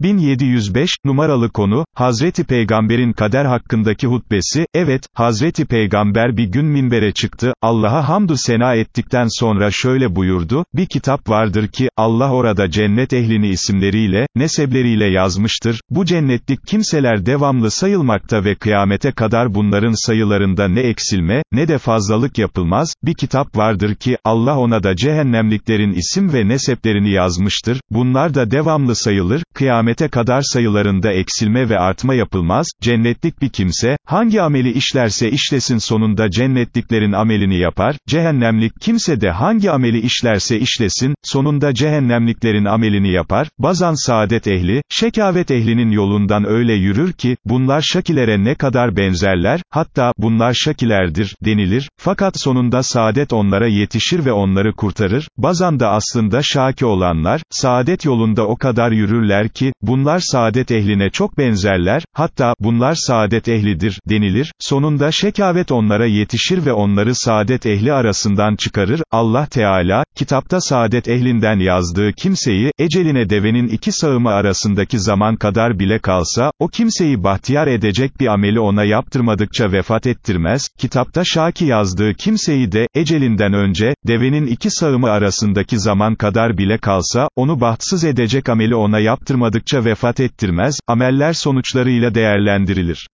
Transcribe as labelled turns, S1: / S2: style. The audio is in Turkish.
S1: 1705, numaralı konu, Hazreti Peygamber'in kader hakkındaki hutbesi, evet, Hazreti Peygamber bir gün minbere çıktı, Allah'a hamdü sena ettikten sonra şöyle buyurdu, bir kitap vardır ki, Allah orada cennet ehlini isimleriyle, nesebleriyle yazmıştır, bu cennetlik kimseler devamlı sayılmakta ve kıyamete kadar bunların sayılarında ne eksilme, ne de fazlalık yapılmaz, bir kitap vardır ki, Allah ona da cehennemliklerin isim ve neseplerini yazmıştır, bunlar da devamlı sayılır, kıyamete kadar sayılarında eksilme ve artma yapılmaz, cennetlik bir kimse, hangi ameli işlerse işlesin sonunda cennetliklerin amelini yapar, cehennemlik kimse de hangi ameli işlerse işlesin, sonunda cehennemliklerin amelini yapar, bazan saadet ehli, şekavet ehlinin yolundan öyle yürür ki, bunlar şakilere ne kadar benzerler, hatta, bunlar şakilerdir, denilir, fakat sonunda saadet onlara yetişir ve onları kurtarır, bazan da aslında şaki olanlar, saadet yolunda o kadar yürürler ki, bunlar saadet ehline çok benzerler, hatta, bunlar saadet ehlidir, denilir, sonunda şekavet onlara yetişir ve onları saadet ehli arasından çıkarır, Allah Teala, kitapta saadet ehlinden yazdığı kimseyi, eceline devenin iki sağımı arasındaki zaman kadar bile kalsa, o kimseyi bahtiyar edecek bir ameli ona yaptırmadıkça vefat ettirmez, kitapta Şaki yazdığı kimseyi de, ecelinden önce, devenin iki sağımı arasındaki zaman kadar bile kalsa, onu bahtsız edecek ameli ona yaptırmadıkça vefat ettirmez, ameller sonuçlarıyla değerlendirilir.